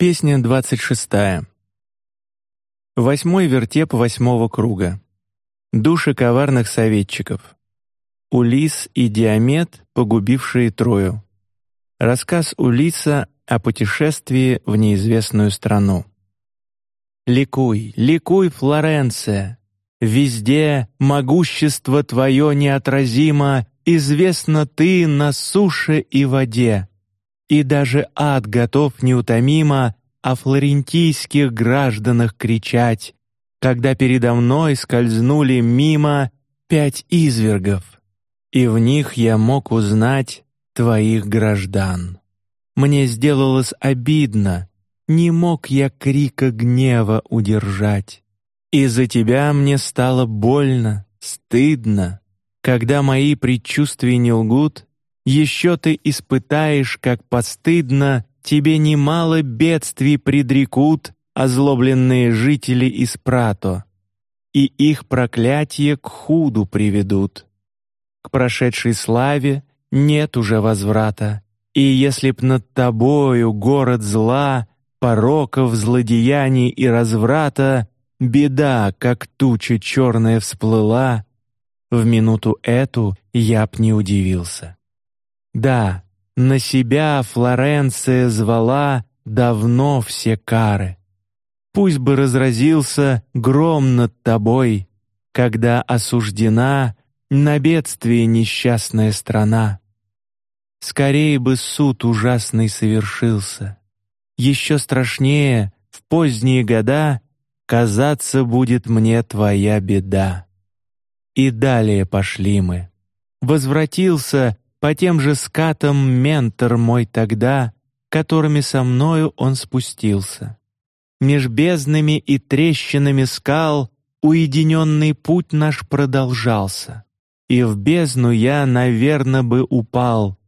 Песня двадцать шестая. Восьмой вертеп восьмого круга. Души коварных советчиков. Улис и Диамет, погубившие Трою. Рассказ Улиса о путешествии в неизвестную страну. Ликуй, ликуй, Флоренция! Везде могущество твое неотразимо, известно ты на суше и воде, и даже ад готов неутомимо о флорентийских гражданах кричать, когда передо мной скользнули мимо пять извергов, и в них я мог узнать твоих граждан. Мне сделалось обидно, не мог я крика гнева удержать. Из-за тебя мне стало больно, стыдно, когда мои предчувствия не лгут. Еще ты испытаешь, как постыдно тебе немало бедствий предрекут озлобленные жители из Прато, и их проклятие к худу приведут. К прошедшей славе нет уже возврата, и если б над тобою город зла, пороков, злодеяний и разврата, беда, как туча черная всплыла, в минуту эту я б не удивился. Да, на себя Флоренция звала давно все кары. Пусть бы разразился гром над тобой, когда осуждена на бедствие несчастная страна. Скорее бы суд ужасный совершился. Еще страшнее в поздние года казаться будет мне твоя беда. И далее пошли мы. Возвратился по тем же скатам ментор мой тогда, которыми со мною он спустился. Меж безднами и трещинами скал уединенный путь наш продолжался, и в бездну я, наверно, бы упал,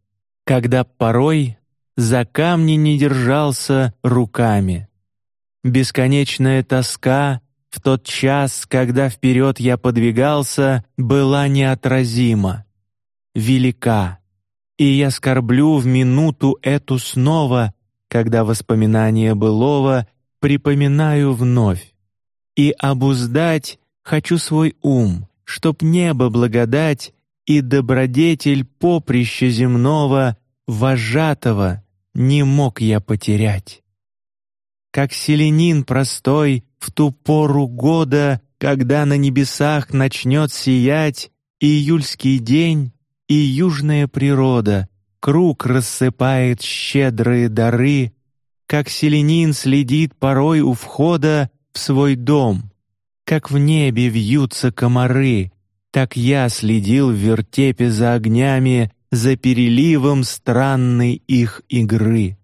когда порой за камни не держался руками. Бесконечная тоска в тот час, когда вперед я подвигался, была неотразима, велика и я скорблю в минуту эту снова, когда воспоминания былого припоминаю вновь. И обуздать хочу свой ум, чтоб небо благодать и добродетель поприща земного вожатого не мог я потерять. Как селенин простой в ту пору года, когда на небесах начнет сиять июльский день, и южная природа круг рассыпает щедрые дары, как селенин следит порой у входа в свой дом, как в небе вьются комары, так я следил в вертепе за огнями, за переливом странной их игры.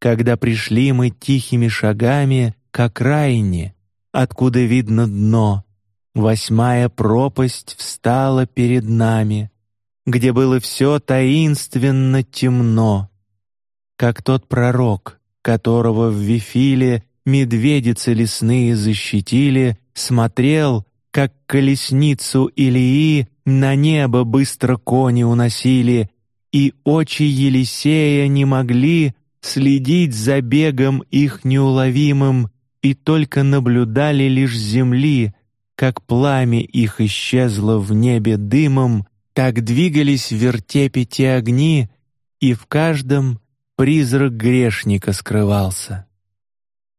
Когда пришли мы тихими шагами к окраине, откуда видно дно, восьмая пропасть встала перед нами где было все таинственно темно, как тот пророк, которого в Вифиле медведицы лесные защитили, смотрел, как колесницу Илии на небо быстро кони уносили, и очи Елисея не могли следить за бегом их неуловимым и только наблюдали лишь земли, как пламя их исчезло в небе дымом, так двигались в вертепе те огни, и в каждом призрак грешника скрывался.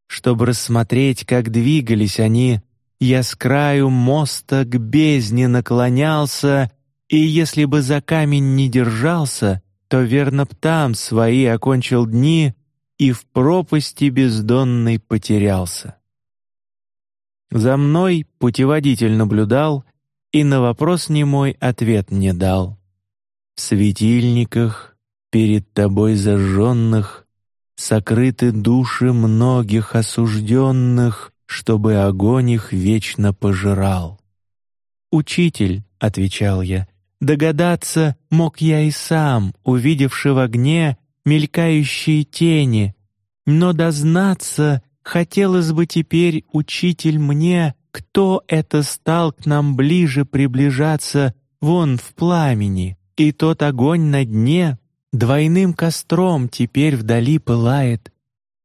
Чтобы рассмотреть, как двигались они, я с краю моста к бездне наклонялся, и если бы за камень не держался, то верно б там свои окончил дни и в пропасти бездонной потерялся. За мной путеводитель наблюдал и на вопрос не мой ответ не дал. В светильниках перед тобой зажженных сокрыты души многих осужденных, чтобы огонь их вечно пожирал. Учитель, отвечал я, догадаться мог я и сам, увидевши в огне мелькающие тени, но дознаться хотелось бы теперь, учитель, мне кто это стал к нам ближе приближаться вон в пламени, и тот огонь на дне двойным костром теперь вдали пылает.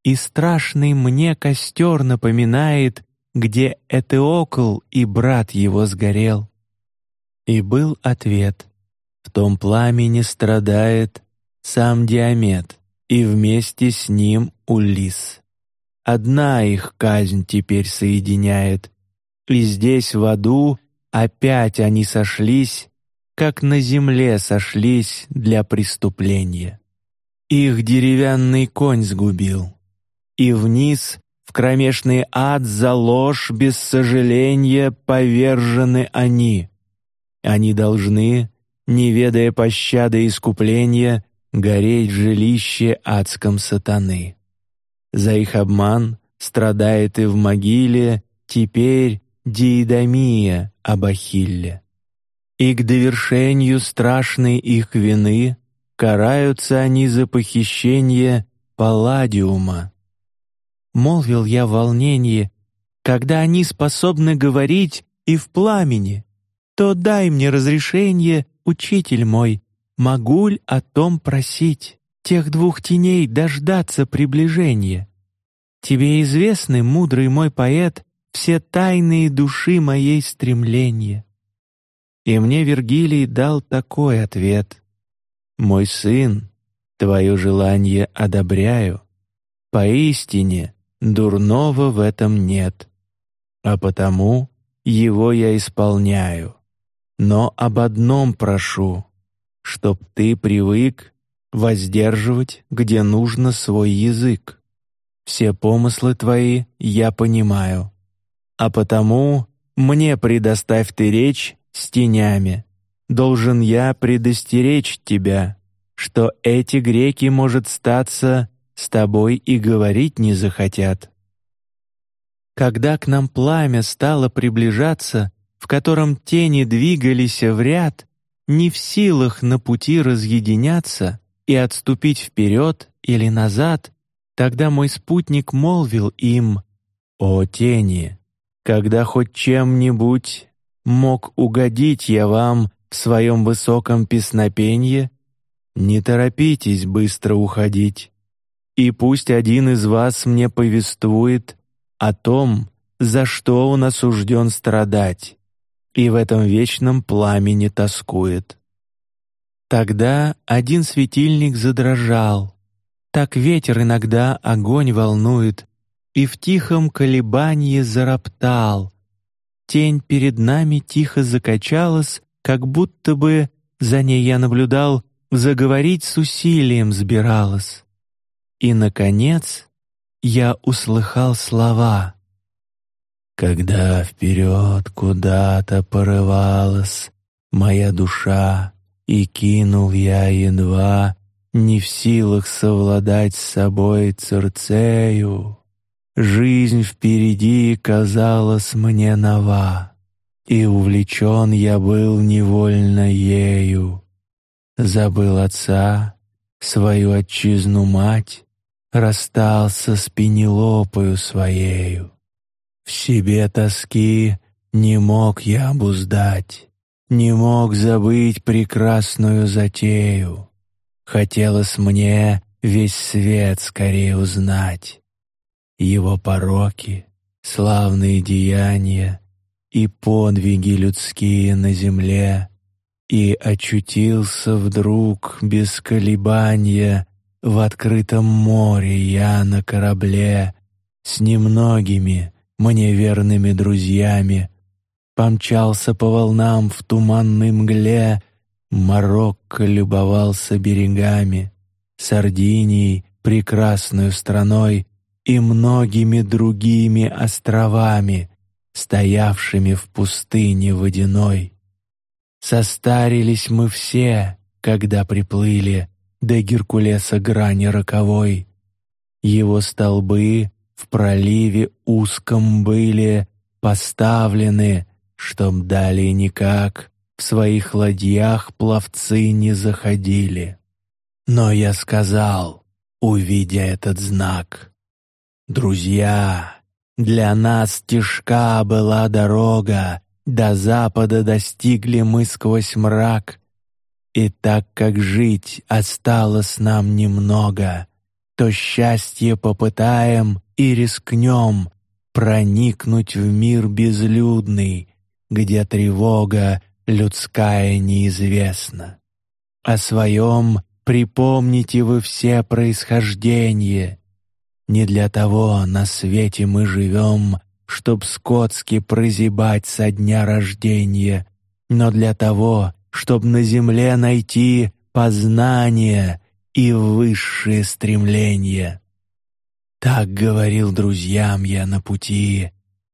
и страшный мне костер напоминает, где Этеокл и брат его сгорел. И был ответ: в том пламени страдает сам Диамет, и вместе с ним Улис. Одна их казнь теперь соединяет, и здесь в аду опять они сошлись, как на земле сошлись для преступления. Их деревянный конь сгубил, и вниз в кромешный ад за ложь без сожаления повержены они. Они должны, не ведая пощады и искупления, гореть жилище адском сатаны. За их обман страдает и в могиле теперь диидомия об Ахилле. И к довершению страшной их вины караются они за похищение Палладиума. Молвил я в волнении, когда они способны говорить и в пламени, то дай мне разрешение, учитель мой, могу ль о том просить? тех двух теней дождаться приближения. Тебе известны, мудрый мой поэт, все тайные души моей стремления. И мне Вергилий дал такой ответ: Мой сын, твое желание одобряю. Поистине дурного в этом нет, а потому его я исполняю. Но об одном прошу, чтоб ты привык воздерживать, где нужно свой язык. Все помыслы твои я понимаю, а потому мне предоставь ты речь с тенями. Должен я предостеречь тебя, что эти греки может статься с тобой и говорить не захотят. Когда к нам пламя стало приближаться, в котором тени двигались в ряд, не в силах на пути разъединяться, и отступить вперед или назад, тогда мой спутник молвил им: "О тени, когда хоть чем-нибудь мог угодить я вам в своем высоком песнопенье, не торопитесь быстро уходить, и пусть один из вас мне повествует о том, за что он осужден страдать, и в этом вечном пламени тоскует. Тогда один светильник задрожал. Так ветер иногда огонь волнует, и в тихом колебании зароптал. Тень перед нами тихо закачалась, как будто бы за ней я наблюдал, заговорить с усилием сбиралась. И наконец я услыхал слова. Когда вперед куда-то порывалась моя душа, и кинул я едва, не в силах совладать с собой Церцею. Жизнь впереди казалась мне нова, и увлечен я был невольно ею. Забыл отца, свою отчизну мать, расстался с Пенелопою своею. В себе тоски не мог я обуздать, не мог забыть прекрасную затею. Хотелось мне весь свет скорее узнать. Его пороки, славные деяния и подвиги людские на земле. И очутился вдруг без колебания в открытом море я на корабле с немногими мне верными друзьями помчался по волнам в туманной мгле, Марокко любовался берегами, Сардинией, прекрасную страной и многими другими островами, стоявшими в пустыне водяной. Состарились мы все, когда приплыли до Геркулеса грани роковой. Его столбы в проливе узком были поставлены чтоб далее никак в своих ладьях пловцы не заходили. Но я сказал, увидя этот знак, друзья, для нас тяжка была дорога, до запада достигли мы сквозь мрак, и так как жить осталось нам немного, то счастье попытаем и рискнем проникнуть в мир безлюдный, где тревога людская неизвестна. О своем припомните вы все происхождение. Не для того на свете мы живем, чтоб скотски прозябать со дня рождения, но для того, чтоб на земле найти познание и высшие стремления. Так говорил друзьям я на пути,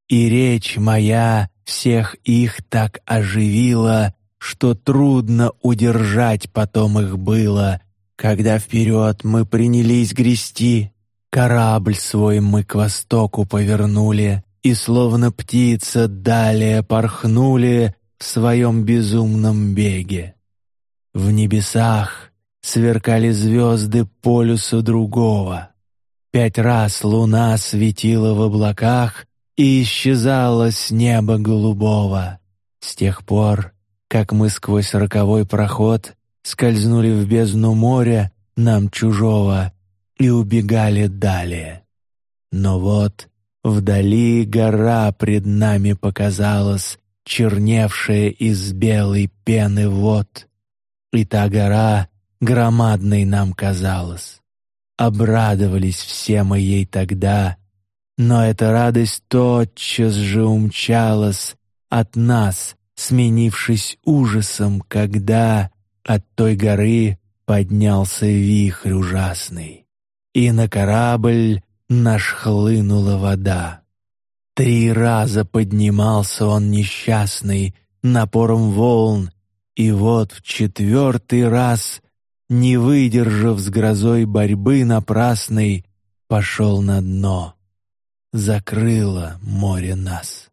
и речь моя всех их так оживила, что трудно удержать потом их было, когда вперед мы принялись грести. Корабль свой мы к востоку повернули, и словно птица далее порхнули в своем безумном беге. В небесах сверкали звезды полюса другого. Пять раз луна светила в облаках и исчезала с неба голубого. С тех пор, как мы сквозь роковой проход скользнули в бездну моря нам чужого и убегали далее. Но вот вдали гора пред нами показалась, черневшая из белой пены вод, и та гора громадной нам казалась. Обрадовались все мы ей тогда, но эта радость тотчас же умчалась от нас, сменившись ужасом, когда от той горы поднялся вихрь ужасный, и на корабль наш хлынула вода. Три раза поднимался он несчастный напором волн, и вот в четвертый раз не выдержав с грозой борьбы напрасной, пошел на дно. Закрыло море нас.